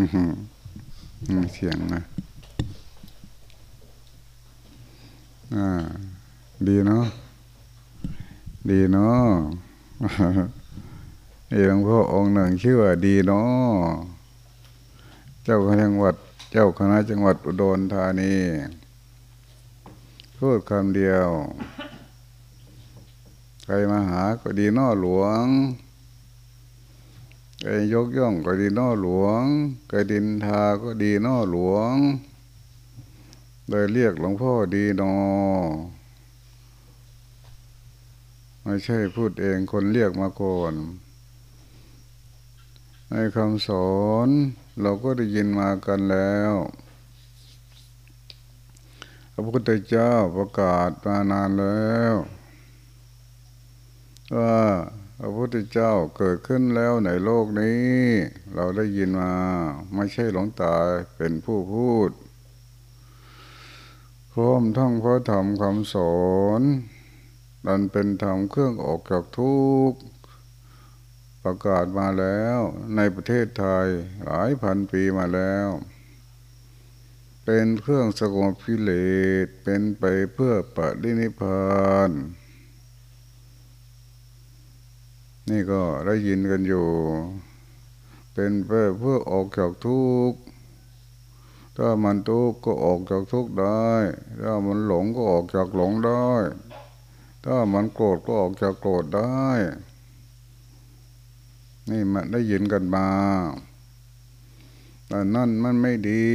มีเสียงนะอ่า ดีเนาะ ดีเนาะนี่หลวงพ่อองค์หนึ่งชื่อว่าดีเนาะ เจ้าคณะจังหวัด เจ้าคณะจังหวัดอุดรธานี พูดคำเดียว ใครมาหาก็ดีเนอหลวง ใครยกย่องก็ดีเนอหลวงใครดินทาก็ดีเนอหลวงเลยเรียกหลวงพ่อดีนอไม่ใช่พูดเองคนเรียกมาก่อนในคำสอนเราก็ได้ยินมากันแล้วพระพุทธเจ้าประกาศมานานแล้วว่า พระพุทธเจ้าเกิดขึ้นแล้วในโลกนี้ เราได้ยินมาไม่ใช่หลวงตาเป็นผู้พูดพร้อมทั้งพระธรรมคำสอนนันเป็นธรรมเครื่องออกจากทุกข์ประกาศมาแล้วในประเทศไทยหลายพันปีมาแล้ว เป็นเครื่องสงบพิเลศเป็นไปเพื่อปฏินิพพาน นี่ก็ได้ยินกันอยู่ เป็นไปเพื่อออกจากทุกข์ถ้ามันทุกข์ก็ออกจากทุกข์ได้ ถ้ามันหลงก็ออกจากหลงได้ ถ้ามันโกรธก็ออกจากโกรธได้ นี่มันได้ยินกันมาแต่นั่นมันไม่ดี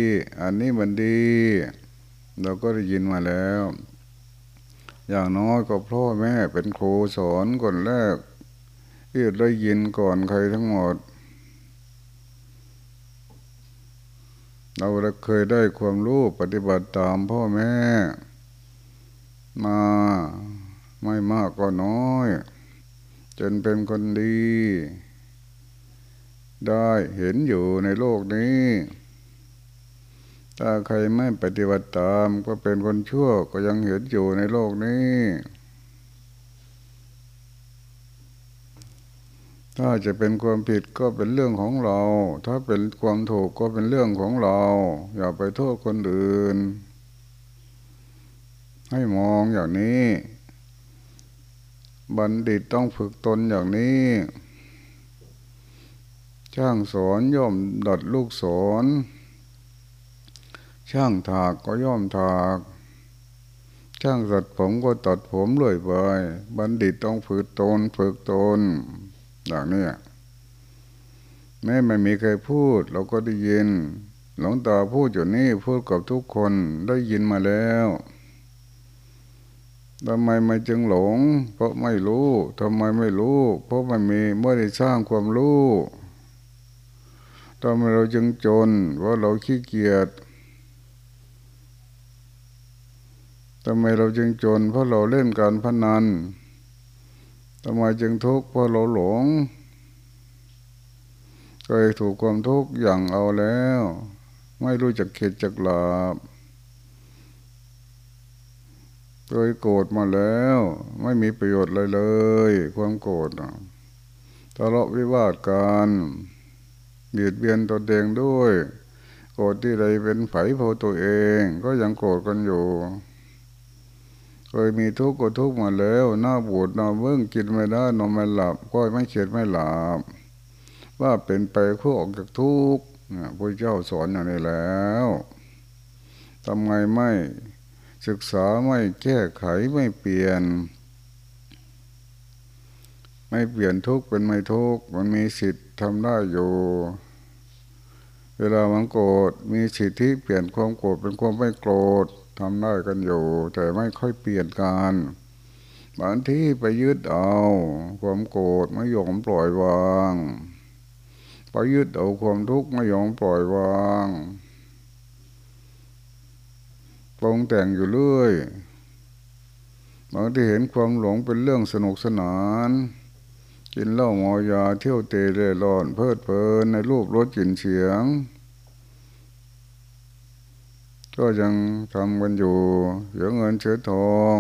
อันนี้มันดี เราก็ได้ยินมาแล้ว อย่างน้อยก็พ่อแม่เป็นครูสอนคนแรก ที่ได้ยินก่อนใครทั้งหมด เราเคยได้ความรู้ปฏิบัติตามพ่อแม่ มาไม่มากก็น้อย จนเป็นคนดี ได้เห็นอยู่ในโลกนี้ ถ้าใครไม่ปฏิบัติตามก็เป็นคนชั่วก็ยังเห็นอยู่ในโลกนี้ ถ้าจะเป็นความผิดก็เป็นเรื่องของเรา ถ้าเป็นความถูกก็เป็นเรื่องของเรา อย่าไปโทษคนอื่น ให้มองอย่างนี้ บัณฑิตต้องฝึกตนอย่างนี้ช่างสอนย่อมดัดลูกสอนช่างถากก็ย่อมถาก ช่างตัดผมก็ตัดผมเลยไปบัณฑิตต้องฝึกตนฝึกตน อย่างนี้แม้ไม่มีใครพูด เราก็ได้ยิน หลวงตาพูดอยู่นี่พูดกับทุกคนได้ยินมาแล้วทำไมไม่จึงหลง เพราะไม่รู้ทำไมไม่รู้ เพราะมันมีเมื่อได้สร้างความรู้ทำไมเราจึงจน เพราะเราขี้เกียจทำไมเราจึงจน เพราะเราเล่นการพนัน ทำไมจึงทุกข์เพราะเราหลงเคยถูกความทุกข์อย่างเอาแล้ว ไม่รู้จักเข็ดจักหลาบเคยโกรธมาแล้ว ไม่มีประโยชน์เลยเลย ความโกรธทะเลาะวิวาทกันเบียดเบียนตัวเองด้วย โกรธที่ใดเป็นไฝโพตัวเอง ก็ยังโกรธกันอยู่ ยมีทุกข์ก็ทุกข์มาแล้วหน้าบูดน้าเบื้องกินไม่ได้นอนไม่หลับก็ไม่เขียดไม่หลับว่าเป็นไปเพื่อออกจากทุกข์พระเจ้าสอนอย่างนี้แล้วทำไงไม่ศึกษาไม่แก้ไขไม่เปลี่ยน ไม่เปลี่ยนทุกข์เป็นไม่ทุกข์มันมีสิทธิ์ทำได้อยู่ เวลามันโกรธมีสิทธิเปลี่ยนความโกรธเป็นความไม่โกรธ ทำได้กันอยู่ แต่ไม่ค่อยเปลี่ยนกันบางที่ไปยึดเอา ความโกรธไม่ยอมปล่อยวางไปยึดเอาความทุกข์ไม่ยอมปล่อยวางปรงแต่งอยู่เรื่อยบางที่เห็นความหลงเป็นเรื่องสนุกสนาน กินเหล้ามายาเที่ยวเตะเร่ร่อนเพลิดเพลินในรูปรสกลิ่นเสียง ก็ยังทำกันอยู่เสียเงินเสียทอง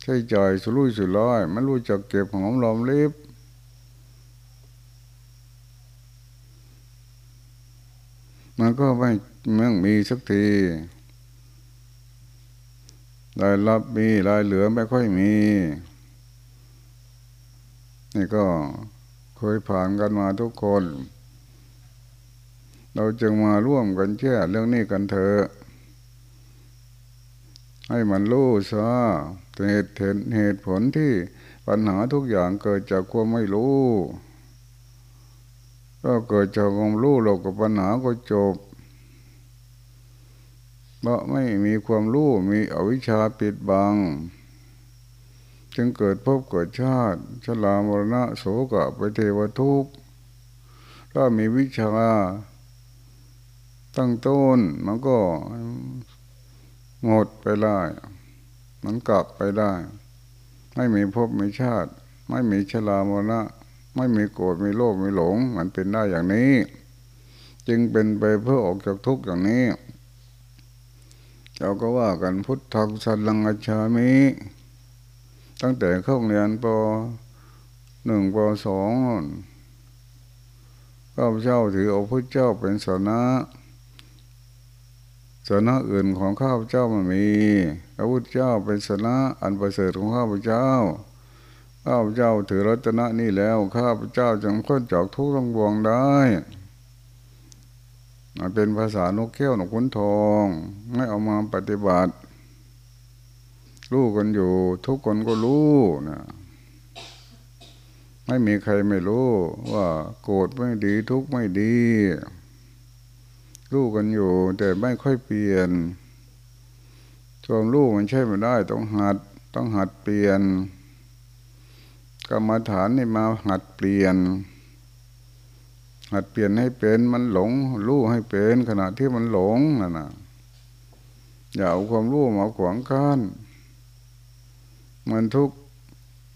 ใช้จ่ายสุรุ่ยสุร่ายไม่รู้จักเก็บหอมรอมริบมันก็ไม่มั่มีสักทีรายรับมีรายเหลือไม่ค่อยมี นี่ก็เคยผ่านกันมาทุกคน เราจึงมาร่วมกันแช่เรื่องนี้กันเถอะให้มันรู้ซะเหตุเหตุเหตุผลที่ปัญหาทุกอย่างเกิดจากความไม่รู้ก็เกิดจากความรู้เรากับปัญหาก็จบเพราะไม่มีความรู้มีอวิชชาปิดบัง จึงเกิดพบเกิดชาติ ชลามรณะโสกะไปเทวทุกข์ถ้ามีวิชา ตั้งต้นมันก็หมดไปได้ มันกลับไปได้ ไม่มีภพบมีชาติ ไม่มีชลามรณะ ไม่มีโกรธมีโลภมีหลง มันเป็นได้อย่างนี้ จึงเป็นไปเพื่อออกจากทุกข์อย่างนี้ เราก็ว่ากันพุทธังสันลังอชามิ ตั้งแต่เข้าเรียนปหนึ่งปสองข้าพเจ้าถือเอาพระเจ้าเป็นสนะ สนะอื่นของข้าพเจ้ามันมีพระพุทธเจ้าเป็นสนะอันประเสริฐของข้าพเจ้า ข้าพเจ้าถือรัตนะนี่แล้ว ข้าพเจ้าจึงพ้นจากทุกข์ทั้งปวงได้มันเป็นภาษานกเขี้ยวนกขุนทอง ไม่เอามาปฏิบัติ รู้กันอยู่ ทุกคนก็รู้นะไม่มีใครไม่รู้ว่าโกรธไม่ดีทุกข์ไม่ดี รู้กันอยู่ แต่ไม่ค่อยเปลี่ยนชวมรู้มันใช่ไม่ได้ ต้องหัด ต้องหัดเปลี่ยน กรรมฐานนี่มาหัดเปลี่ยน หัดเปลี่ยนให้เป็นมันหลง รู้ให้เป็นขณะที่มันหลงนั่นนะอย่าเอาความรู้มาขวางกั้นมันทุกข์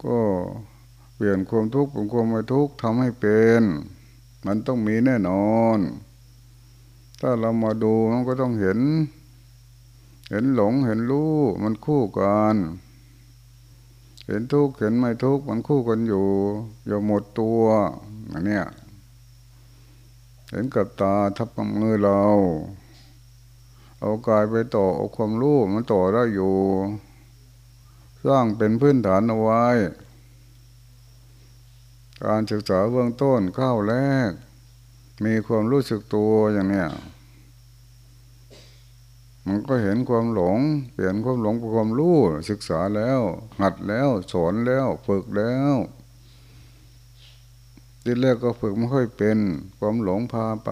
ก็เปลี่ยนความทุกข์เป็นความไม่ทุกข์ทำให้เป็น มันต้องมีแน่นอน ถ้าเรามาดูมันก็ต้องเห็น เห็นหลงเห็นรู้มันคู่กันเห็นทุกข์เห็นไม่ทุกข์มันคู่กันอยู่ อย่าหมดตัวอันเนี้ยเห็นกับตาทับกับมือเรา เอากายไปต่อเอาความรู้มันต่อได้อยู่ สร้างเป็นพื้นฐานเอาไว้ การศึกษาเบื้องต้นเข้าแรก มีความรู้สึกตัวอย่างเนี้ยมันก็เห็นความหลง เปลี่ยนความหลงเป็นความรู้ศึกษาแล้ว หัดแล้วสอนแล้วฝึกแล้วทีแรกก็ฝึกไม่ค่อยเป็น ความหลงพาไป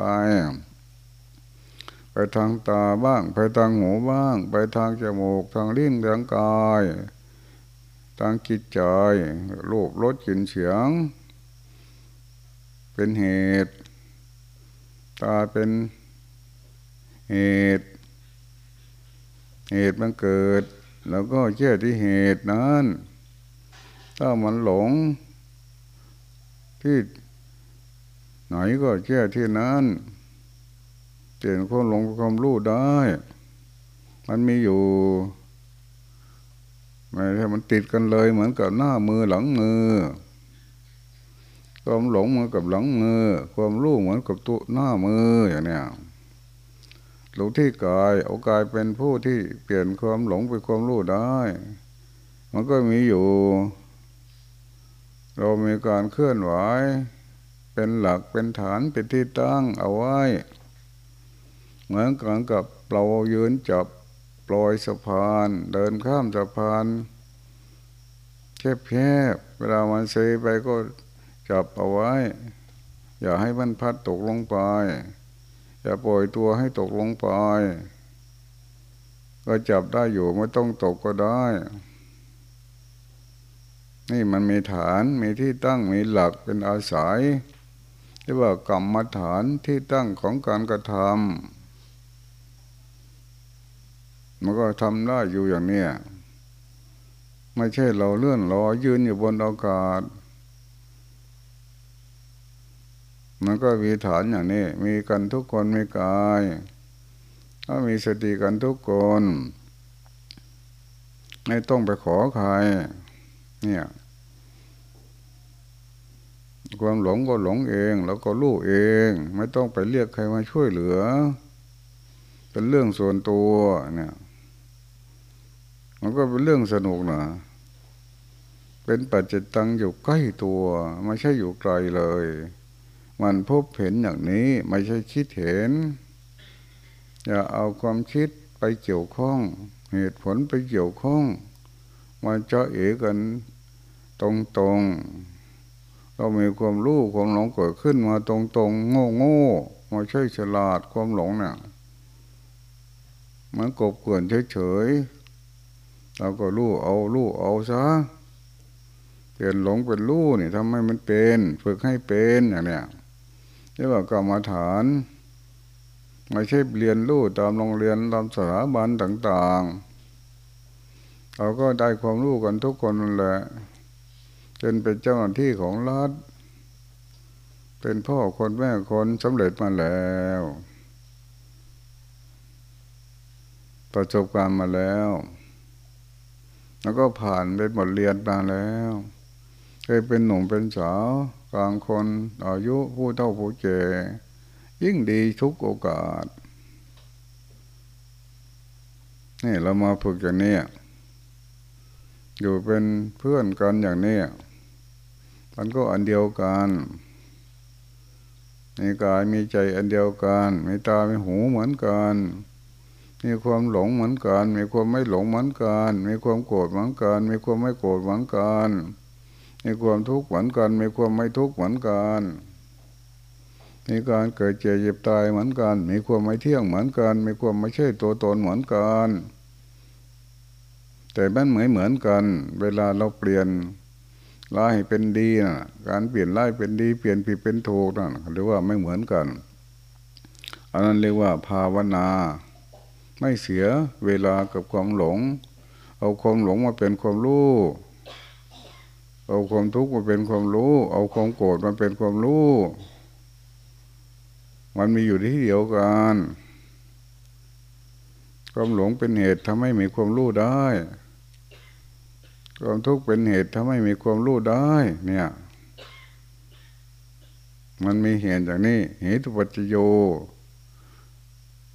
ไปทางตาบ้าง ไปทางหูบ้าง ไปทางจมูก ทางลิ้นทางกาย ทางจิตใจรูปรสกลิ่นเสียง เป็นเหตุ ตาเป็นเหตุ เหตุมันเกิด แล้วก็แก้ที่เหตุนั้น ถ้ามันหลง ที่ไหนก็แก้ที่นั้นเปลี่ยนความหลงความรู้ได้ มันมีอยู่ไม่ใช่มันติดกันเลยเหมือนกับหน้ามือหลังมือ ความหลงเหมือนกับหลังมือ ความรู้เหมือนกับตัวหน้ามืออย่างเนี้ยหลงที่กายเอากายเป็นผู้ที่เปลี่ยนความหลงเป็นความรู้ได้ มันก็มีอยู่ เรามีการเคลื่อนไหวเป็นหลักเป็นฐานเป็นที่ตั้งเอาไว้ เหมือนกันกับเรายืนจับปล่อยสะพาน เดินข้ามสะพานแคบแคบเวลามันเซไปก็ จับเอาไว้ อย่าให้มันพัดตกลงไป อย่าปล่อยตัวให้ตกลงไป ก็จับได้อยู่ไม่ต้องตกก็ได้ นี่มันมีฐานมีที่ตั้งมีหลักเป็นอาศัยเรียกว่ากรรมฐานที่ตั้งของการกระทำมันก็ทำได้อยู่อย่างเนี้ยไม่ใช่เราเลื่อนลอยยืนอยู่บนอากาศ มันก็มีฐานอย่างนี้ มีกันทุกคนมีกายถ้ามีสติกันทุกคน ไม่ต้องไปขอใคร เนี่ย ความหลงก็หลงเอง แล้วก็รู้เอง ไม่ต้องไปเรียกใครมาช่วยเหลือ เป็นเรื่องส่วนตัวเนี่ย มันก็เป็นเรื่องสนุกนะเป็นปัจจิตตังอยู่ใกล้ตัว ไม่ใช่อยู่ไกลเลย มันพบเห็นอย่างนี้ไม่ใช่คิดเห็น อย่าเอาความคิดไปเกี่ยวข้อง เหตุผลไปเกี่ยวข้องมันจะเอกันตรงตรงเรามีความรู้ความหลงเกิดขึ้นมาตรงตรงโง่โง่ม่ใช่ฉลาดความหลงเนี่ยมันกบเกลื่อนเฉยๆเราก็รู้เอารู้เอาซะเปลี่ยนหลงเป็นรู้นี่ทำให้มันเป็น ฝึกให้เป็นอย่างเนี้ย เรียกว่ากรรมฐาน ไม่ใช่เรียนรู้ตามโรงเรียนตามสถาบันต่าง ๆ เราก็ได้ความรู้กันทุกคนนั่นแหละจนเป็นเจ้าหน้าที่ของรัฐ เป็นพ่อคนแม่คนสำเร็จมาแล้ว ประสบการณ์มาแล้ว แล้วก็ผ่านเป็นบทเรียนมาแล้วเคยเป็นหนุ่มเป็นสาว กลางคนอายุผู้เท่าผู้แก่ยิ่งดีทุกโอกาส นี่เรามาฝึกอย่างนี้อยู่เป็นเพื่อนกันอย่างนี้มันก็อันเดียวกันมีกายมีใจอันเดียวกันมีตามีหูเหมือนกัน มีความหลงเหมือนกัน มีความไม่หลงเหมือนกัน มีความโกรธเหมือนกัน มีความไม่โกรธเหมือนกัน มีความทุกข์เหมือนกัน มีความไม่ทุกข์เหมือนกัน มีการเกิดเจ็บเจ็บตายเหมือนกัน มีความไม่เที่ยงเหมือนกัน มีความไม่ใช่ตัวตนเหมือนกัน แต่มันเหมือนเหมือนกัน เวลาเราเปลี่ยนร้ายเป็นดีนะการเปลี่ยนร้ายเป็นดีเปลี่ยนผิดเป็นถูกนะหรือว่าไม่เหมือนกัน อันนั้นเรียกว่าภาวนา ไม่เสียเวลากับความหลง เอาความหลงมาเป็นความรู้ เอาความทุกข์มาเป็นความรู้ เอาความโกรธมาเป็นความรู้ มันมีอยู่ที่เดียวกัน ความหลงเป็นเหตุทำให้มีความรู้ได้ ความทุกข์เป็นเหตุทำให้มีความรู้ได้ เนี่ย มันมีเหตุอย่างนี้เหตุปัจจโย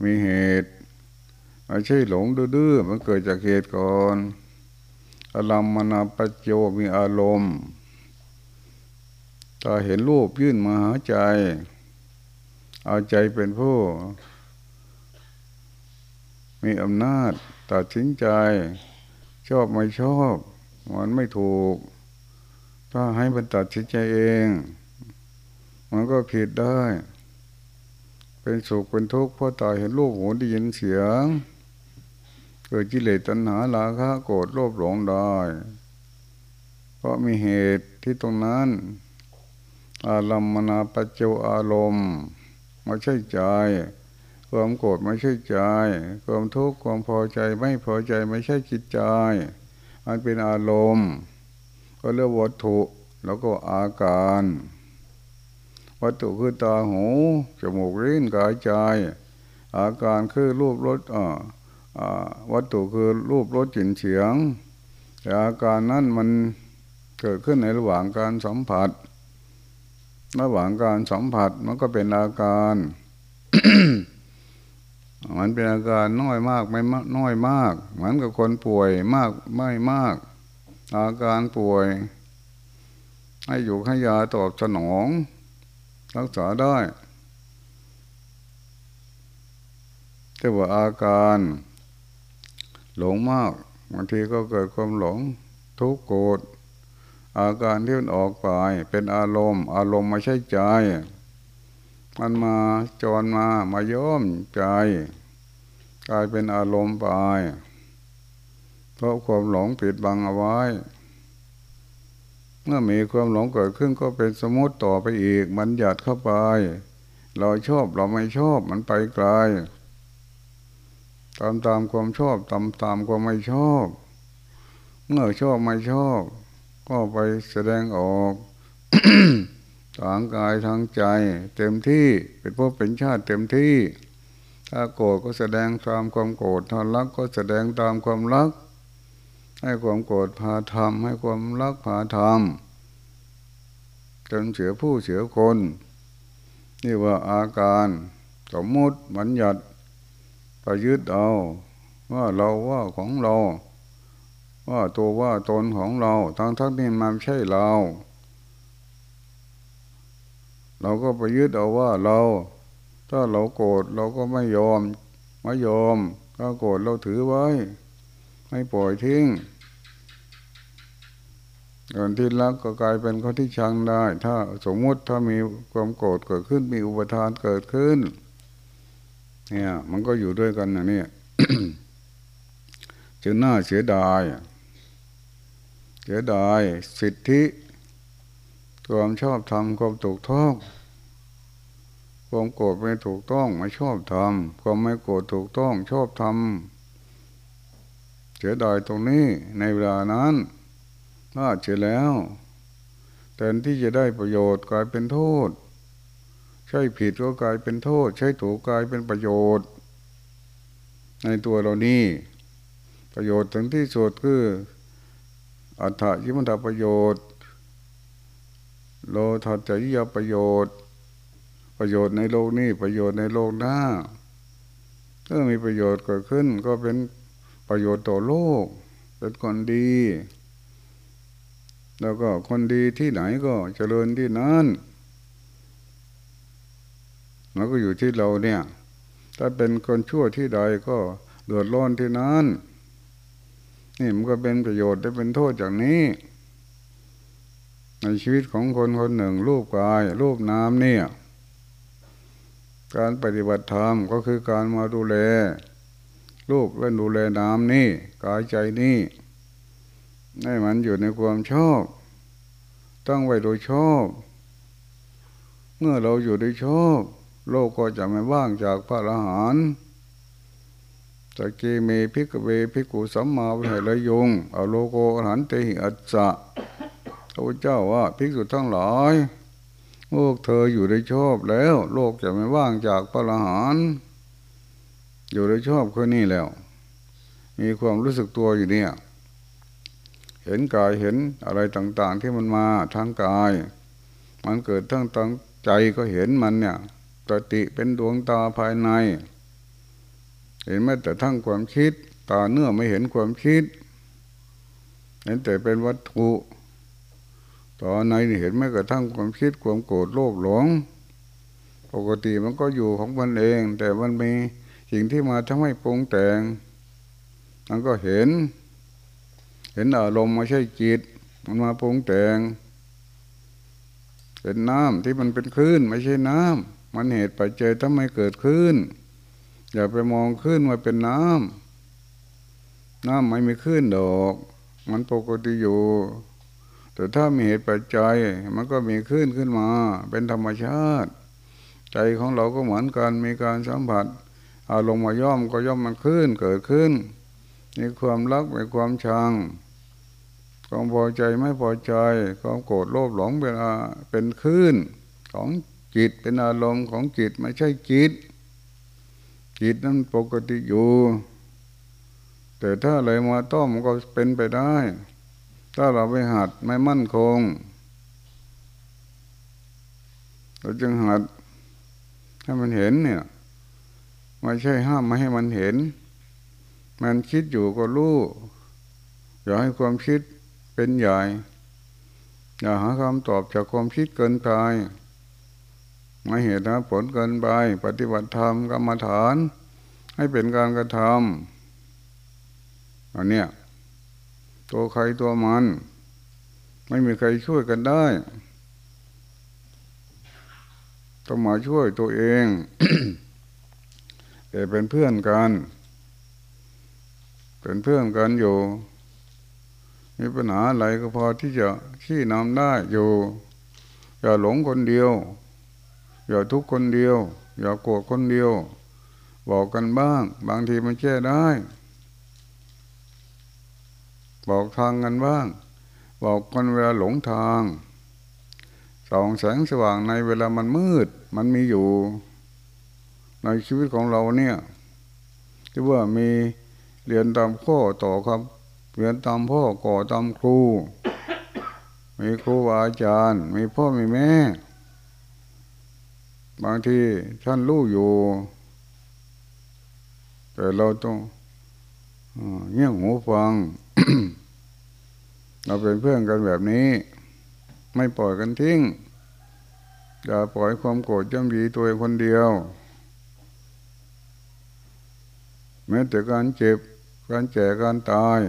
มีเหตุไม่ใช่หลงดื้อๆมันเกิดจากเหตุก่อน อารมมนาปโยมีอารมณ์ตาเห็นรูปยื่นมาหาใจ เอาใจเป็นผู้ มีอำนาจตัดสินใจ ชอบไม่ชอบ มันไม่ถูก ถ้าให้มันตัดสินใจเอง มันก็ผิดได้ เป็นสุขเป็นทุกข์เพราะตาเห็นรูปหูได้ยินเสียง กิดกิเลสตัณหาลาคะโกรธโลภหลงได้ เพราะมีเหตุที่ตรงนั้น อารมมนาปัจจุอารมณ์ไม่ใช่ใจ ความโกรธไม่ใช่ใจ ความทุกข์ความพอใจไม่พอใจไม่ใช่จิตใจ มันเป็นอารมณ์ ก็เรียกวัตถุแล้วก็อาการ วัตถุคือตาหูจมูกลิ้นกายใจ อาการคือรูปรสอ่า วัตถุคือรูปรสกลิ่นเสียงแต่อาการนั้นมันเกิดขึ้นในระหว่างการสัมผัส ระหว่างการสัมผัสมันก็เป็นอาการ มันเป็นอาการน้อยมากไม่น้อยมาก เหมือนกับคนป่วยมากไม่มาก อาการป่วย ให้อยู่ให้ยาตอบสนอง รักษาได้แต่ว่าอาการ หลงมากบางทีก็เกิดความหลงทุกข์โกรธอาการที่มันออกไปเป็นอารมณ์ อารมณ์ไม่ใช่ใจ มันมาจรมามาย้อมใจกลายเป็นอารมณ์ไปเพราะความหลงปิดบังเอาไว้ เมื่อมีความหลงเกิดขึ้นก็เป็นสมมติต่อไปอีก มันหยัดเข้าไป เราชอบเราไม่ชอบมันไปไกล ตามตามความชอบตามตามความไม่ชอบ เมื่อชอบไม่ชอบ ก็ไปแสดงออกทางกายทางใจ เต็มที่เป็นพวกเป็นชาติเต็มที่ ถ้าโกรธก็แสดงตามความโกรธถ้ารักก็แสดงตามความรัก ให้ความโกรธพาทำให้ความรักพาทำจจนเสียผู้เสียคน นี่ว่าอาการสมมติบัญญัติ ปยึดเอาว่าเราว่าของเรา ว่าตัวว่าตนของเราทั้งทั้งนี้มันใช่เรา เราก็ไปยึดเอาว่าเรา ถ้าเราโกรธเราก็ไม่ยอมไม่ยอมถ้าโกรธเราถือไว้ไม่ปล่อยทิ้งคนที่รักก็กลายเป็นคนที่ชังได้ ถ้าสมมุติถ้ามีความโกรธเกิดขึ้นมีอุปทานเกิดขึ้น เนี่ย มันก็อยู่ด้วยกันอย่างนี้จึงน่าเสียดายเสียดายสิทธิความชอบธรรมความถูกต้องความโกรธไม่ถูกต้องไม่ชอบทำความไม่โกรธถูกต้องชอบทำเสียดายตรงนี้ในเวลานั้นน่าเสียแล้วแทนที่จะได้ประโยชน์กลายเป็นโทษ ช่ผิดก็กลายเป็นโทษ ใช่ถูกกลายเป็นประโยชน์ ในตัวเรานี่ประโยชน์ถึงที่สุดคืออัฏฐยิมันตประโยชน์ โลทัจยิยประโยชน์ ประโยชน์ในโลกนี้ประโยชน์ในโลกหน้าถ้ามีประโยชน์เกิดขึ้นก็เป็นประโยชน์ต่อโลก เป็นคนดี แล้วก็คนดีที่ไหนก็เจริญที่นั้น มันก็อยู่ที่เราเนี่ย ถ้าเป็นคนชั่วที่ใดก็เดือดร้อนที่นั้น นี่มันก็เป็นประโยชน์ได้เป็นโทษจากนี้ ในชีวิตของคนคนหนึ่ง รูปกาย รูปน้ำเนี่ย การปฏิบัติธรรมก็คือการมาดูแล รูปและดูแลน้ำนี่ กายใจนี่ให้มันอยู่ในความชอบตั้งไว้โดยชอบ เมื่อเราอยู่โดยชอบ โลกก็จะไม่ว่างจากพระอรหันต์ตะกีเมพิกเวพิกุสัมมาวิหารยงเอาโลโกอรหันเตหิอัจจะพระเจ้าว่าภิกษุทั้งหลายโลกเธออยู่ได้ชอบแล้ว โลกจะไม่ว่างจากพระอรหันต์อยู่ได้ชอบคือนี่แล้ว มีความรู้สึกตัวอยู่เนี่ย เห็นกายเห็นอะไรต่าง ๆ ที่มันมาทางกาย มันเกิดทั้งตั้งใจก็เห็นมันเนี่ย สติเป็นดวงตาภายใน เห็นแม้แต่ทั้งความคิด ตาเนื้อไม่เห็นความคิดเห็นแต่เป็นวัตถุตอนในเห็นแม้กระทั่งความคิดความโกรธโลภหลง ปกติมันก็อยู่ของมันเอง แต่มันมีสิ่งที่มาทำให้ปรุงแต่งมันก็เห็น เห็นอารมณ์ไม่ใช่จิต มันมาปรุงแต่งเป็นน้ำที่มันเป็นคลื่นไม่ใช่น้ำ มันเหตุปัจจัยทำให้เกิดคลื่นอย่าไปมองคลื่นมาเป็นน้ำน้ำไม่มีคลื่นดอก มันปกติอยู่ แต่ถ้ามีเหตุปัจจัยมันก็มีคลื่นขึ้นมา เป็นธรรมชาติ ใจของเราก็เหมือนกันมีการสัมผัสอารมณ์มาย่อมก็ย่อมมันคลื่นเกิดขึ้นมีความรักมีความชังความพอใจไม่พอใจความโกรธโลภหลงเป็นเป็นคลื่นของ จิตเป็นอารมณ์ของจิตไม่ใช่จิต จิตนั้นปกติอยู่ แต่ถ้าอะไรมาต้อมก็เป็นไปได้ ถ้าเราไปหัดไม่มั่นคง เราจึงหัดให้มันเห็นเนี่ยไม่ใช่ห้ามไม่ให้มันเห็น มันคิดอยู่ก็รู้อย่าให้ความคิดเป็นใหญ่ อย่าหาคำตอบจากความคิดเกินไป ไม่เหตุนะผลเกินไป ปฏิบัติธรรมกรรมฐาน ให้เป็นการกระทำอันเนี้ยตัวใครตัวมัน ไม่มีใครช่วยกันได้ต้องมาช่วยตัวเองแต่เป็นเพื่อนกัน เป็นเพื่อนกันอยู่ มีปัญหาอะไรก็พอที่จะขี้นำได้อยู่ อย่าหลงคนเดียว อย่าทุกคนเดียว อย่าโกรธคนเดียว บอกกันบ้าง บางทีมันแก้ได้ บอกทางกันบ้าง บอกคนเวลาหลงทางส่องแสงสว่างในเวลามันมืด มันมีอยู่ ในชีวิตของเราเนี่ยที่ว่ามีเรียนตามข้อต่อครับเรียนตามพ่อก่อตามครู มีครูอาจารย์ มีพ่อมีแม่ บางทีท่านรู้อยู่ แต่เราต้องเงี่ยหูฟัง เราเป็นเพื่อนกันแบบนี้ ไม่ปล่อยกันทิ้ง อย่าปล่อยความโกรธย่ำดีตัวเองคนเดียว แม้แต่การเจ็บ การแก่การตาย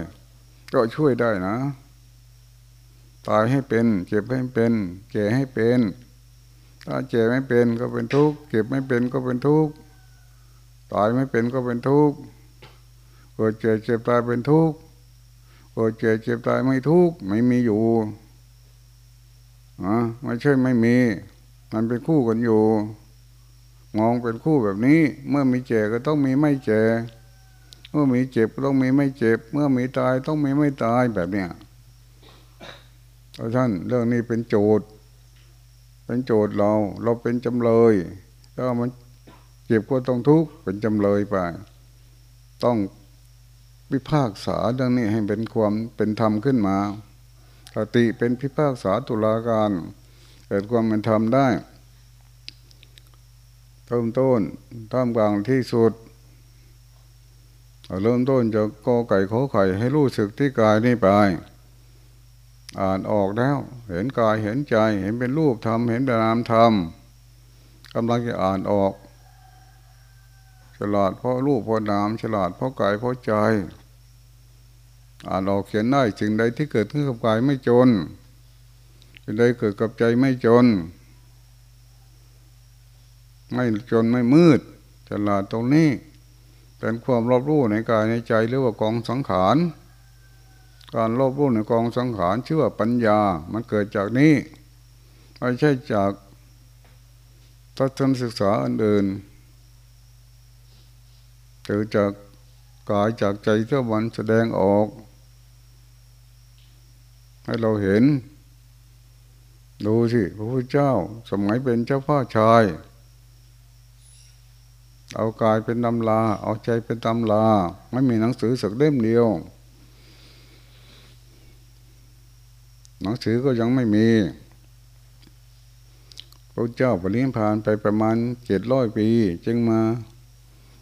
ก็ช่วยได้นะ ตายให้เป็น เจ็บให้เป็น แก่ให้เป็น ถ้าแก่ไม่เป็นก็เป็นทุกข์เก็บไม่เป็นก็เป็นทุกข์ตายไม่เป็นก็เป็นทุกข์เกิดเจ็บเจ็บตายเป็นทุกข์เกิดเจ็บเจ็บตายไม่ทุกข์ไม่มีอยู่อะไม่ใช่ไม่มี มันเป็นคู่กันอยู่ มองเป็นคู่แบบนี้ เมื่อมีเจ็บก็ต้องมีไม่เจ็บเมื่อมีเจ็บก็ต้องมีไม่เจ็บ เมื่อมีตายต้องมีไม่ตายแบบเนี้ยเพราะท่านเรื่องนี้เป็นโจทย์ เป็นโจทย์เรา เราเป็นจำเลยถ้ามันเจ็บก็ต้องทุกข์เป็นจำเลยไป ต้องพิพากษาเรื่องนี้ให้เป็นความเป็นธรรมขึ้นมาสติเป็นพิพากษาตุลาการ เกิดความเป็นธรรมได้เริ่มต้นท่ามกลางที่สุดเริ่มต้นจากกอไก่ขอไข่ให้รู้สึกที่กายนี่ไป อ่านออกแล้ว เห็นกายเห็นใจ เห็นเป็นรูปธรรมเห็นเป็นนามธรรมกำลังจะอ่านออก ฉลาดเพราะรูปเพราะนาม ฉลาดเพราะกายเพราะใจ อ่านออกเขียนได้จึงใดที่เกิดขึ้นกับกายไม่จนจึงใดเกิดกับใจไม่จน ไม่จนไม่มืด ฉลาดตรงนี้เป็นความรอบรู้ในกายในใจหรือว่ากองสังขาร การรอบรู้ในกองสังขารชื่อว่าปัญญา มันเกิดจากนี้ไม่ใช่จากทัศนศึกษาอันอื่นเกิดจากกายจากใจที่มันแสดงออก ให้เราเห็น ดูสิพระพุทธเจ้า สมัยเป็นเจ้าพ่อชาย เอากายเป็นตำลา เอาใจเป็นตำลา ไม่มีหนังสือสักเล่มเดียว หนังสือก็ยังไม่มีพระเจ้าปรินิพานไปประมาณเจ็ดร้อยปี จึงมา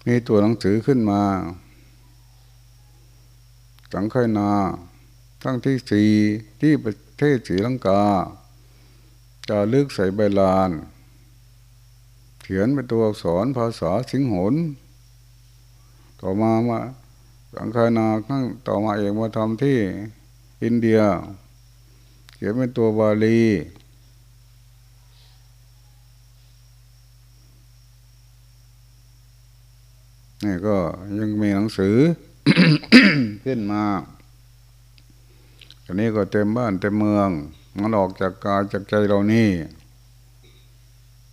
มีตัวหนังสือขึ้นมา สังขนาทั้งที่สี่ที่ประเทศศรีลังกา จะลึกใส่ใบลาน เขียนเป็นตัวอักษรภาษาสิงหนต่อมามาสังคานาข้างต่อมาเองมาทำที่อินเดีย ขียนเป็นตัวบาลีนี่ก็ยังมีหนังสือขึ้นมาอันนี้ก็เต็มบ้านเต็มเมือง มันออกจากกายจากใจเรานี่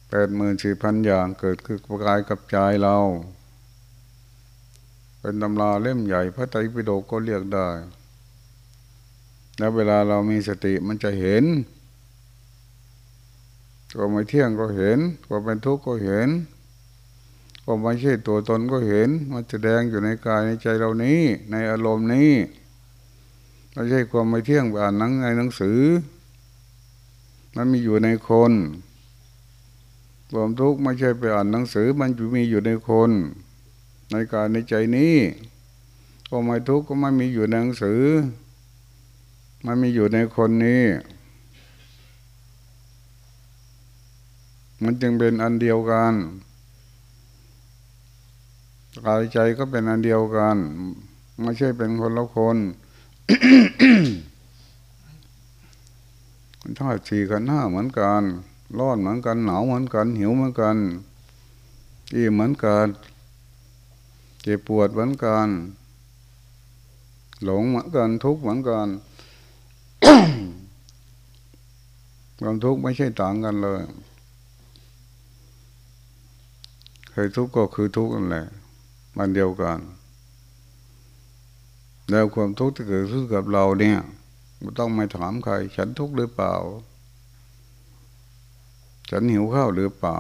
แปดหมื่นสี่พันอย่างเกิดคือกายกับใจเรา เป็นตำราเล่มใหญ่พระไตรปิฎกก็เรียกได้ แล้วเวลาเรามีสติมันจะเห็นก็ไม่เที่ยงก็เห็นก็เป็นทุกข์ก็เห็นก็ไม่ใช่ตัวตนก็เห็น มันแสดงอยู่ในกายในใจเรานี้ ในอารมณ์นี้ไม่ใช่ความไม่เที่ยงอ่านหนังในหนังสือ มันมีอยู่ในคนความทุกข์ไม่ใช่ไปอ่านหนังสือ มันมีอยู่ในคน ในการในใจนี้ความไม่ทุกข์ก็ไม่มีอยู่ในหนังสือ มันมีอยู่ในคนนี้ มันจึงเป็นอันเดียวกันกายใจก็เป็นอันเดียวกันไม่ใช่เป็นคนละคนถ้าสี่กันห้าเหมือนกันร้อนเหมือนกันหนาวเหมือนกัน หิวเหมือนกันอิ่มเหมือนกันเจ็บปวดเหมือนกัน หลงเหมือนกันทุกข์เหมือนกัน ความทุกข์ไม่ใช่ต่างกันเลย เคยทุกข์ก็คือทุกข์นั่นแหละ มันเดียวกัน แล้วความทุกข์ที่เกิดขึ้นกับเราเนี่ยไม่ต้องไม่ถามใคร ฉันทุกข์หรือเปล่า ฉันหิวข้าวหรือเปล่า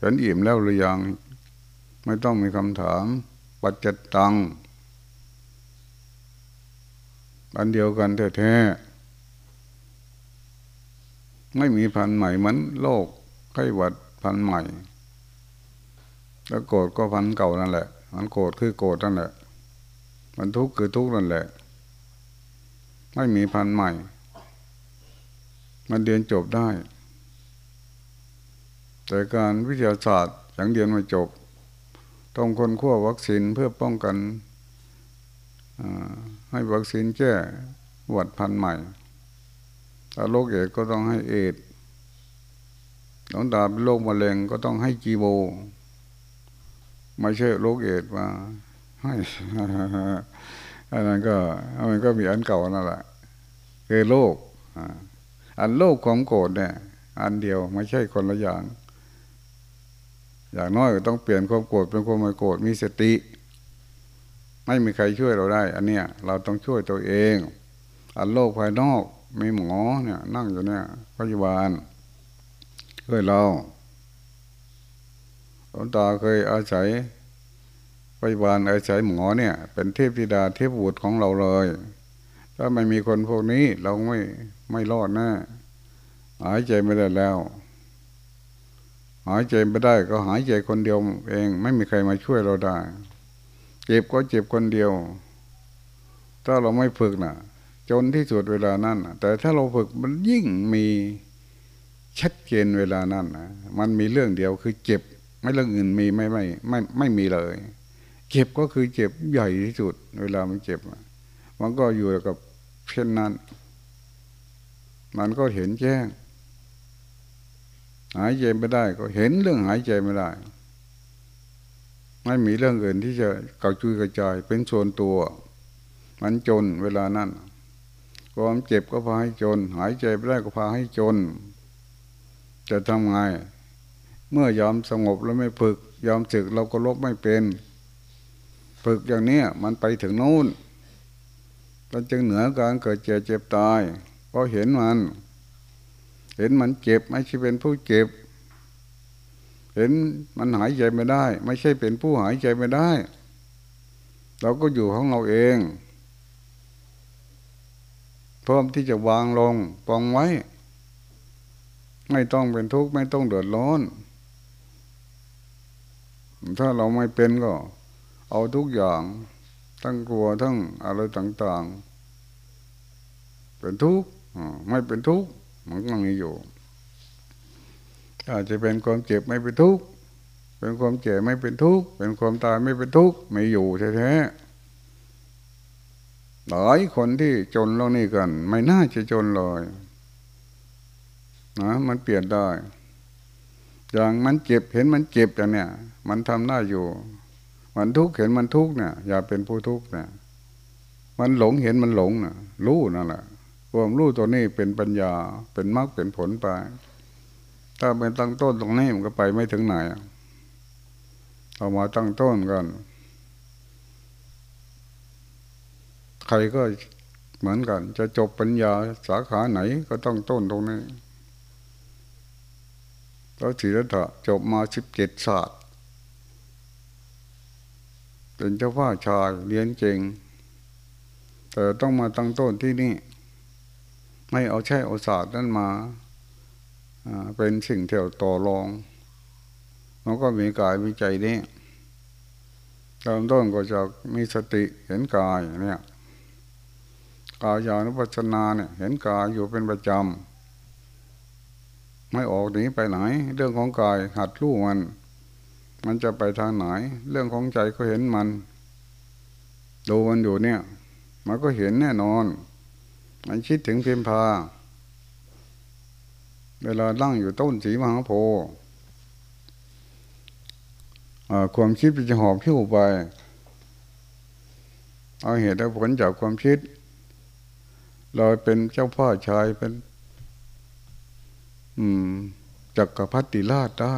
ฉันอิ่มแล้วหรือยัง ไม่ต้องมีคำถาม ปัจจตังอันเดียวกันแท้ๆ ไม่มีพันธุ์ใหม่เหมือนโรคไข้หวัดพันธุ์ใหม่ แล้วโกรธก็พันธุ์เก่านั่นแหละ มันโกรธคือโกรธนั่นแหละ มันทุกข์คือทุกข์นั่นแหละ ไม่มีพันธุ์ใหม่ มันเรียนจบได้ แต่การวิทยาศาสตร์อย่างเรียนไม่จบ ต้องคนขั้ววัคซีนเพื่อป้องกันให้วัคซีนแก้หวัดพันธุ์ใหม่ ถ้าโรคเอดก็ต้องให้เอดหลวงตาเป็นโรคมะเร็งก็ต้องให้จีโบไม่ใช่โรคเอดมาให้อันนั้นก็มันก็มีอันเก่านั่นแหละคือโรคอันโรคความโกรธเนี่ยอันเดียวไม่ใช่คนละอย่าง อย่างน้อยก็ต้องเปลี่ยนความโกรธเป็นความไม่โกรธมีสติ ไม่มีใครช่วยเราได้ อันเนี้ยเราต้องช่วยตัวเอง อันโลกภายนอก มีหมอเนี่ย นั่งอยู่เนี่ยพยาบาลช่วยเราหลวงตาเคยอาศัยพยาบาลอาศัยหมอเนี่ย เป็นเทพธิดาเทพบุตรของเราเลย ถ้าไม่มีคนพวกนี้เราไม่ไม่รอดแน่หายใจไม่ได้แล้ว หายใจไม่ได้ก็หายใจคนเดียวเอง ไม่มีใครมาช่วยเราได้ เจ็บก็เจ็บคนเดียว ถ้าเราไม่ฝึกนะ่ะ จนที่สุดเวลานั้นแต่ถ้าเราฝึกมันยิ่งมีชัดเจนเวลานั้นนะมันมีเรื่องเดียวคือเจ็บ ไม่เรื่องอื่นมีไม่ไม่ไม่ไม่มีเลย เจ็บก็คือเจ็บใหญ่ที่สุด เวลามันเจ็บมันก็อยู่กับเช่นนั้น มันก็เห็นแจ้ง หายใจไม่ได้ก็เห็นเรื่องหายใจไม่ได้ ไม่มีเรื่องอื่นที่จะเกาจุยกระจายเป็นส่วนตัว มันจนเวลานั้น ความเจ็บก็พาให้จน หายใจไม่ได้ก็พาให้จน จะทำไง เมื่อยอมสงบแล้วไม่ฝึก ยอมจึกเราก็ลบไม่เป็น ฝึกอย่างนี้มันไปถึงโน้นมันจึงเหนือการเกิดเจ็บเจ็บตายเพราะเห็นมัน เห็นมันเจ็บไม่ใช่เป็นผู้เจ็บ เห็นมันหายใจไม่ได้ ไม่ใช่เป็นผู้หายใจไม่ได้ เราก็อยู่ของเราเอง พร้อมที่จะวางลงปองไว้ ไม่ต้องเป็นทุกข์ไม่ต้องเดือดร้อน ถ้าเราไม่เป็นก็ เอาทุกอย่างทั้งกลัวทั้งอะไรต่างๆ เป็นทุกข์ไม่เป็นทุกข์มันก็มีอยู่ อาจจะเป็นความเจ็บไม่เป็นทุกข์เป็นความเจ็บไม่เป็นทุกข์เป็นความตายไม่เป็นทุกข์ไม่อยู่แท้ๆ หลายคนที่จนล้วนี่กัน ไม่น่าจะจนเลยนะมันเปลี่ยนได้ อย่างมันเจ็บเห็นมันเจ็บอย่างเนี้ยมันทำได้อยู่ มันทุกข์เห็นมันทุกข์เนี่ยอย่าเป็นผู้ทุกข์เนี่ยมันหลงเห็นมันหลงน่ะรู้นั่นแหละความรู้ตัวนี้เป็นปัญญาเป็นมรรคเป็นผลไป ถ้าเป็นตั้งต้นตรงนี้มันก็ไปไม่ถึงไหนเอามาตั้งต้นกัน ใครก็เหมือนกัน จะจบปัญญาสาขาไหนก็ต้องต้นตรงนี้แล้วศิรัตะจบมาสิบเจ็ดศาสตร์ เป็นเจ้าพ่าชายเรียนเก่งแต่ต้องมาตั้งต้นที่นี่ ไม่เอาใช้เอาศาสตร์นั้นมาเป็นสิ่งเที่ยวต่อรองมันก็มีกายมีใจนี่ตอนต้นก็จะมีสติเห็นกายเนี่ย กายานุปัสนาเนี่ยเห็นกายอยู่เป็นประจำไม่ออกหนีไปไหน เรื่องของกายหัดรู้มัน มันจะไปทางไหน เรื่องของใจก็เห็นมัน ดูมันอยู่เนี่ย มันก็เห็นแน่นอน มันคิดถึงเพียมพา เวลาลั่งอยู่ต้นสีมหาโพธิ์ความคิดจะหอบพิ้วไปเอาเหตุและผลจากความคิด เราเป็นเจ้าพ่อชายเป็น อืมจักรพรรดิราชได้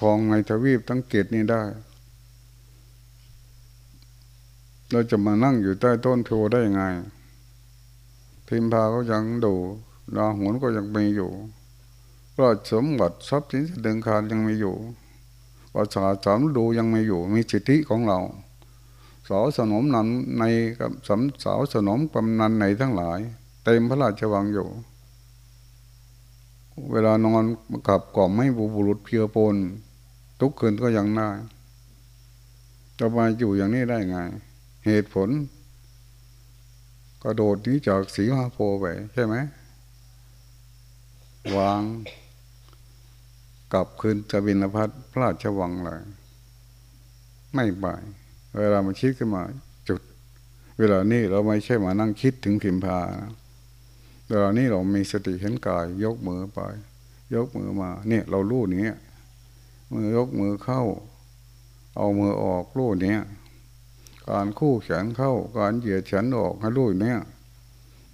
ของในทวีปทั้งเกตนี้ได้ เราจะมานั่งอยู่ใต้ต้นโพได้ไง พิมพาก็ยังดูลาหุนก็ยังมีอยู่ราชสมบัติทรัพย์สินเดินคารยังมีอยู่ภาษาสามดูยังมีอยู่ มีสิทธิของเรา สาวสนมนันในกับสำสาวสนมกำนันในทั้งหลาย เต็มพระราชวังอยู่ เวลานอนกับกล่อมไม่บุรุษเพียปนทุกคืนก็ยังได้จะมาอยู่อย่างนี้ได้ไง เหตุผลกระโดดนี้จากสีมาโพไปใช่ไหมวางกลับคืนจบินพัทพระราชวังเลย ไม่ไป เวลามันคิดขึ้นมา จุด เวลานี้เราไม่ใช่มานั่งคิดถึงพิมพานะเวลานี้เรามีสติเห็นกาย ยกมือไป ยกมือมา เนี่ย เราลู่นี้มือยกมือเข้า เอามือออกลู่เนี้ยการคู่แขนเข้า การเหยียดแขนออกให้ลู่เนี้ย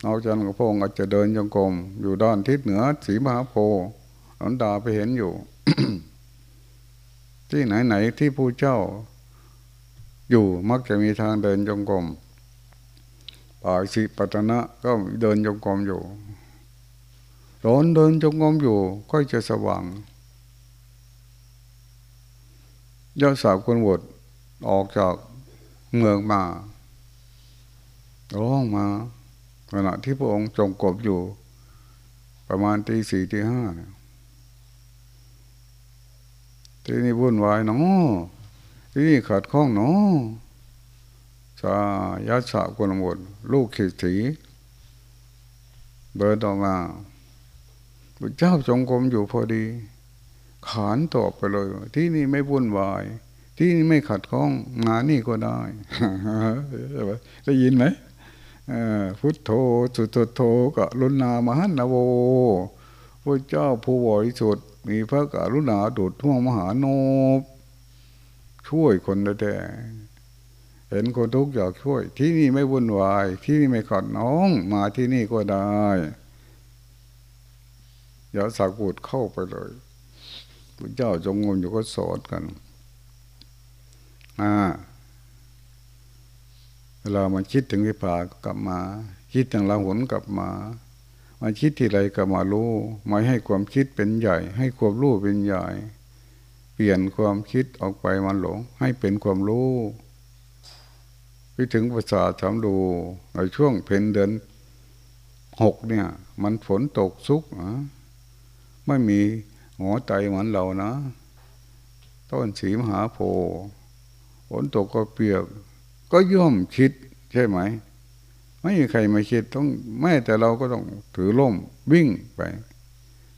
เอาจันทร์กระพงอาจจะเดินจงกรมอยู่ด้านทิศเหนือสีมหาโพธิ์หลนตาไปเห็นอยู่ ที่ไหนไหนที่ผู้เจ้า อยู่มักจะมีทางเดินจงกรมป่าสิปัตนะก็เดินจงกรมอยู่ร้อนเดินจงกรมอยู่ก็จะสว่างยอดสาวคนบดออกจากเมืองมาร้องมาขณะที่พระองค์จงกรมอยู่ ประมาณตีสี่ตีห้าที่นี่วุ่นวายเนาะ ที่นี่ขัดข้องเนาะสายาสะคนหมดลูกขีดสีเดินออกมาพระเจ้าจงกรมอยู่พอดี ขานตอบไปเลย ที่นี่ไม่วุ่นวาย ที่นี่ไม่ขัดข้องงานนี่ก็ได้ ได้ยินไหมพุทโธสุตโธกะลุณามหันนโวพระเจ้าผู้บริสุทธิ์มีพระกรุณาดุจท่วงมหาโนบ ช่วยคนแต่เห็นคนทุกข์อยากช่วย ที่นี่ไม่วุ่นวาย ที่นี่ไม่ขัดน้องมาที่นี่ก็ได้อย่าสักบุดเข้าไปเลยพระเจ้าจงงนอยู่ก็สอนกันอ่าเวลามันคิดถึงวิภากลับมา คิดถึงลาหุนกลับมามาคิดที่ไรกลับมารู้มาให้ความคิดเป็นใหญ่ ให้ความรู้เป็นใหญ่ ปลี่ยนความคิดออกไปมันหลง ให้เป็นความรู้ไปถึงภาษาสามดูในช่วงเพนเดือนหกเนี่ย มันฝนตกซุกนะไม่มีหัวใจเหมือนเรานะ ต้นสีมหาโพธิ์ฝนตกก็เปียก ก็ย่อมคิดใช่ไหม ไม่มีใครมาคิดต้องแม้แต่เราก็ต้องถือล่มวิ่งไป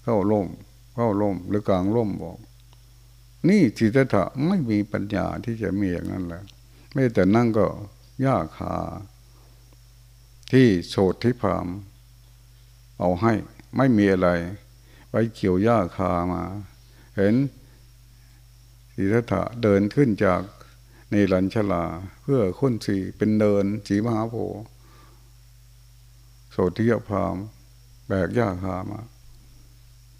เข้าล่ม เข้าล่มหรือกลางล่มบอก นี่จิตตะไม่มีปัญญาที่จะมีอย่างนั้นแหละไม่แต่นั่งก็ยากขาที่โสดที่พามเอาให้ไม่มีอะไร ไปเกี่ยวหญ้าคามา เห็นสีทัตะเดินขึ้นจากในลันชลา เพื่อค้นสีเป็นเดินสีมหาโพธิ์โสธิยพามแบกหญ้าคามา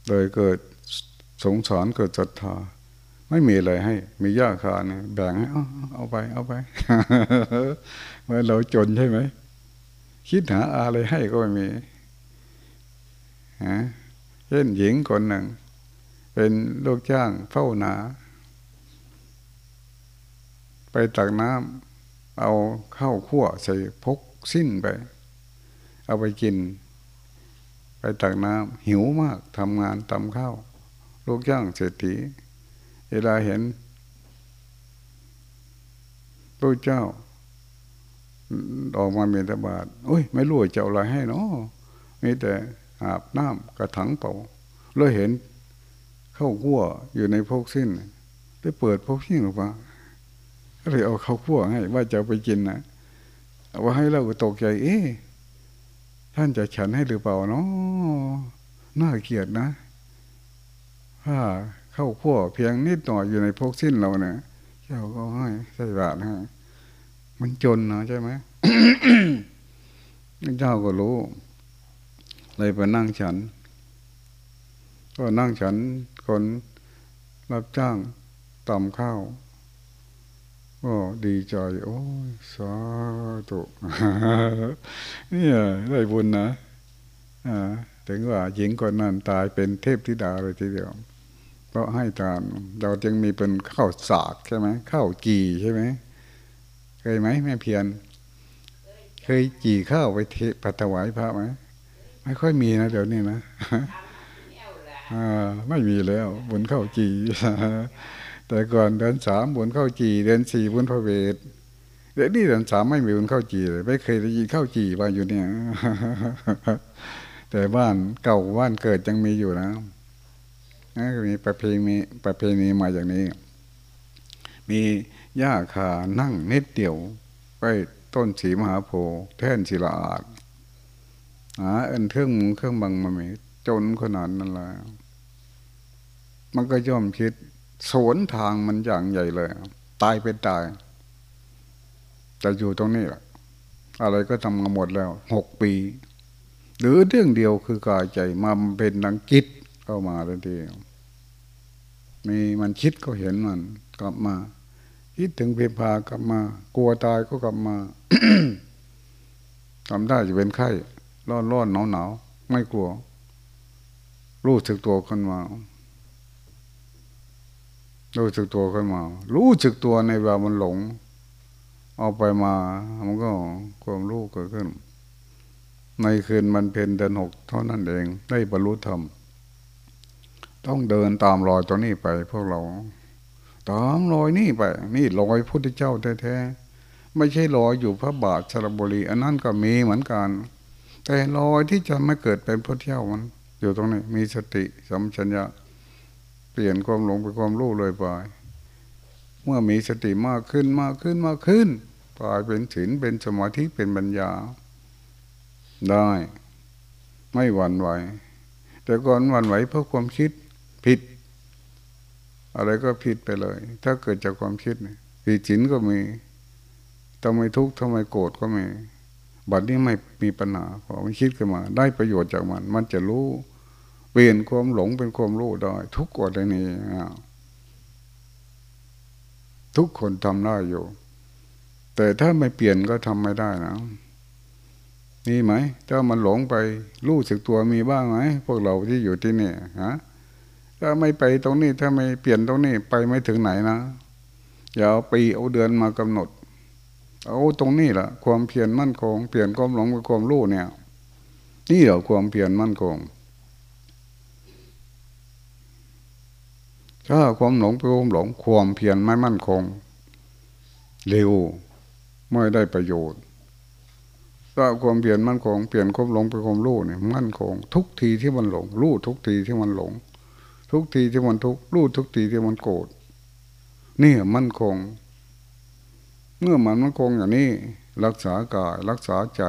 เลยเกิดสงสารเกิดศรัทธา ไม่มีอะไรให้ มีหญ้าคาเนี่ยแบ่งให้เอาไป เอาไปเมื่อเราจนใช่ไหมคิดหาอะไรให้ก็ไม่มีฮะเช่นหญิงคนหนึ่ง เป็นลูกจ้างเฝ้านา ไปตักน้ำเอาข้าวคั่วใส่พกสิ้นไป เอาไปกิน ไปตักน้ำหิวมากทำงานตำข้าว ลูกจ้างเศรษฐี เวลาเห็นพระเจ้า ออกมาเมตบาทโอ้ย ไม่รู้จะเอาอะไรให้เนาะมีแต่อาบน้ำกระถังเป่า แล้วเห็นเข้าขั้วอยู่ในพกสิ้นได้เปิดพกสิ้นหรืออกมาก็เลยเอาเข้าขั้วให้ ว่าจะไปกินนะเอาไว้ให้เราก็ตกใจ เอ๊ะท่านจะฉันให้หรือเปล่าเนาะน่าเกียดนะถ้า เข้าขั้วเพียงนิดหน่อยอยู่ในพวกสิ้นเราเนะี่ยเจ้าก็ให้ใส่บาตรให้มันจนนะใช่ไหมเจ้าก็รู้ เลยไปนั่งฉัน ก็นั่งฉันคนรับจ้างตำข้าวก็ดีใจ โอ้ยสาธุนี่ได้บุญนะถึงว่าหญิงคนนั้นตายเป็นเทพธิดาเลยทีเดียว เพราะให้ทานเราจึงมีเป็นข้าวสากใช่ไหมข้าวกีใช่ไหมเคยไหมแม่เพียรเคยกี่ข้าวไปเทปถวายพระไหมไม่ค่อยมีนะเดี๋ยวนี้นะไม่มีแล้วบุญข้าวจีแต่ก่อนเดือนสามบุญข้าวจีเดือนสี่บุญพระเวทเดี๋ยวนี้เดือนสามไม่มีบุญข้าวจีเลยไม่เคยได้ยินข้าวจีมาอยู่เนี่ย แต่บ้านเก่าบ้านเกิดยังมีอยู่นะ มีประเพณีประเพณีมาอย่างนี้ มีย่าขานั่งนิดเดียวไปต้นสีมหาโพธิ์แท่นศิลาอาดหาเอ็นเครื่องมือเครื่องบังมาไม่จนขนาดนั้นแหละมันก็ย่อมคิดสวนทางมันอย่างใหญ่เลย ตายเป็นตาย แต่อยู่ตรงนี้แหละอะไรก็ทำมาหมดแล้วหกปี หรือเรื่องเดียวคือกายใจมาเป็นนังคิด เข้ามาทันทีมีมันคิดก็เห็นมัน กลับมา คิดถึงเพพากลับมา กลัวตายก็กลับมาทำได้จะเป็นไข้ร้อนร้อนหนาวหนาวไม่กลัว รู้สึกตัวขึ้นมา รู้สึกตัวขึ้นมา รู้สึกตัวในเวลามันหลง เอาไปมา มันก็ความรู้เกิดขึ้น ในคืนมันเป็นเดือนหกเท่านั้นเอง ได้บรรลุธรรม ต้องเดินตามรอยตัวนี้ไป พวกเรา ตามรอยนี่ไป นี่รอยพุทธเจ้าแท้ๆไม่ใช่รอยอยู่พระบาทสระบุรี อันนั้นก็มีเหมือนกัน แต่รอยที่จะไม่เกิดเป็นพุทธเจ้ามัน อยู่ตรงนี้มีสติสัมชัญญะ เปลี่ยนความหลงเป็นความรู้เลยไปเมื่อมีสติมากขึ้นมากขึ้นมากขึ้นกลายเป็นศีลเป็นสมาธิเป็นปัญญา ได้ ไม่หวั่นไหว แต่ก่อนหวั่นไหวเพราะความคิด ผิด อะไรก็ผิดไปเลย ถ้าเกิดจากความคิดผิดศีลก็มีทำไมทุกข์ทำไมโกรธก็มีบัดนี้ไม่มีปัญหาพอมันคิดขึ้นมา ได้ประโยชน์จากมัน มันจะรู้ เปลี่ยนความหลงเป็นความรู้ได้ ทุกกรณีทุกคนทำได้อยู่ แต่ถ้าไม่เปลี่ยนก็ทำไม่ได้นะมีไหมถ้ามันหลงไปรู้สึกตัวมีบ้างไหมพวกเราที่อยู่ที่นี่ฮะ ถ้าไม่ไปตรงนี้ถ้าไม่เปลี่ยนตรงนี้ไปไม่ถึงไหนนะอย่าเอาปีเอาเดือนมากำหนด เอาตรงนี้แหละความเพียรมั่นคง เปลี่ยนความหลงเป็นความรู้เนี่ย นี่เหรอความเพียรมั่นคงถ้าความหลงเป็นความหลงความเพียรไม่มั่นคง เร็วไม่ได้ประโยชน์ถ้าความเปลี่ยนมั่นคงเปลี่ยนความหลงเป็นความรู้เนี่ยมั่นคง ทุกทีที่มันหลงรู้ทุกทีที่มันหลง ทุกทีที่มันทุกรู้ทุกทีที่มันโกรธนี่มั่นคง เมื่อมันมั่นคงอย่างนี้ รักษากายรักษาใจ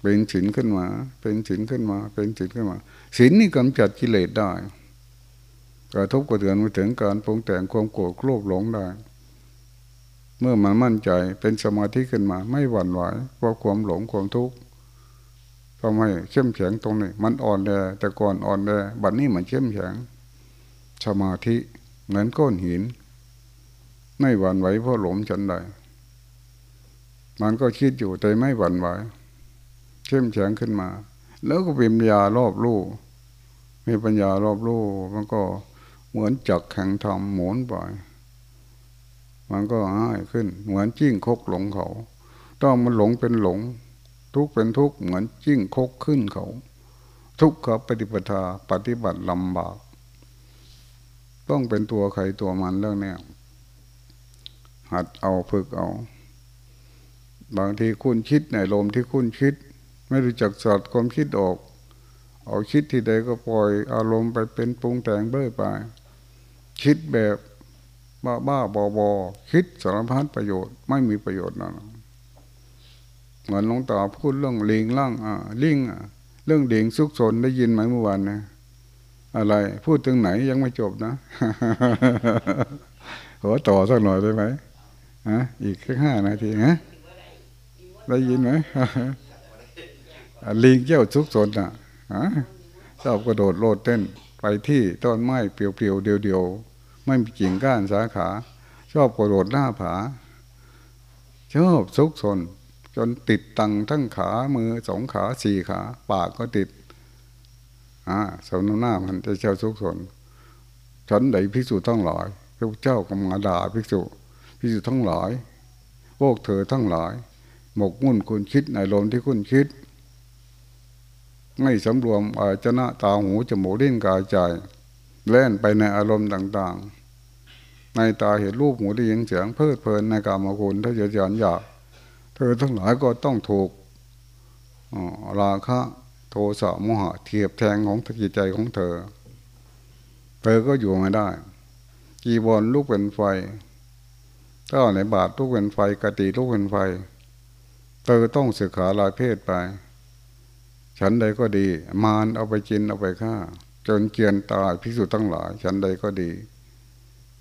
เป็นศีลขึ้นมา เป็นศีลขึ้นมา เป็นศีลขึ้นมาศีลนี่กำจัดกิเลสได้กระทบกระเทือนไปถึงการปรุงแต่งความโกรธโลภหลงได้ เมื่อมันมั่นใจเป็นสมาธิขึ้นมา ไม่หวั่นไหวเพราะความหลงความทุกข์ทำให้เข้มแข็งตรงนี้ มันอ่อนแอแต่ก่อนอ่อนแอบัดนี้มันเข้มแข็ง สมาธิเหมือนก้อนหิน ไม่หวั่นไหวเพราะหลงฉันใดมันก็คิดอยู่แต่ไม่หวั่นไหวเข้มแข็งขึ้นมา แล้วก็เป็นยารอบรู้มีปัญญารอบรู้มันก็เหมือนจักแข่งทำหมุนไปมันก็ง่ายขึ้น เหมือนจิ้งคกหลงเขาต้องมันหลงเป็นหลง ทุกเป็นทุกเหมือนจิ้งคกขึ้นเขา ทุกข์กับปฏิปทาปฏิบัติลำบาก ต้องเป็นตัวใครตัวมันเรื่องนี้หัดเอาฝึกเอา บางทีคุณคิดในลมที่คุณคิด ไม่รู้จักสอดความคิดออก เอาคิดที่ใดก็ปล่อยอารมณ์ไปเป็นปรุงแต่งเบ้อไป คิดแบบบ้าบ้าบอบอคิดสารพัดประโยชน์ไม่มีประโยชน์นะเหมือนหลวงตาพูดเรื่องลิงล่างอ่าลิงอะเรื่องเด็งซุกซนได้ยินไหมเมื่อวานนะ อะไร พูดถึงไหนยังไม่จบนะขอต่อสักหน่อยได้ไหมฮะอีกแค่ห้านาทีฮะได้ยินไหมลิงเจ้าซุกซนอะชอบกระโดดโลดเต้นไปที่ต้นไม้เปลี่ยวๆเดียวๆไม่มีกิ่งก้านสาขา ชอบกระโดดหน้าผา ชอบซุกซนจนติดตังทั้งขามือสองขาสี่ขา ปากก็ติด อ่าสมนหน้ามันจะเจ้าซุกซนฉันไหนพิสูจทั้งหลายพระเจ้าก็มาด่าพิสูจพิสูจทั้งหลายพวกเธอทั้งหลาย หมกมุ่นคุณคิดในลมที่คุณคิด ไม่สำรวมอาจนะตาหูจมูกลิ้นกายใจแล่นไปในอารมณ์ต่าง ๆ ในตาเห็นรูปหูได้ยินเสียงเพลิดเพลินในกามคุณถ้าจะยันอยากเธอทั้งหลายก็ต้องถูกราคะ โทสะโมหะเทียบแทงของจิตใจของเธอ เธอก็อยู่ไม่ได้จีบอลลูกเป็นไฟถ้าในบาทลูกเป็นไฟกติลูกเป็นไฟ เธอต้องศึกษาลายเพศไป ฉันใดก็ดี มารเอาไปกินเอาไปฆ่า จนเกียนตายพิสูจน์ทั้งหลาย ฉันใดก็ดี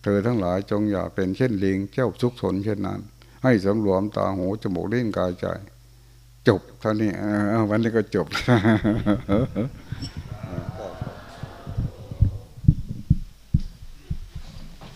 เธอทั้งหลายจงอย่าเป็นเช่นลิงเจ้าสุกสนเช่นนั้น ให้สำรวมตาหูจมูกลิ้นกายใจ จบเท่านี้วันนี้ก็จบ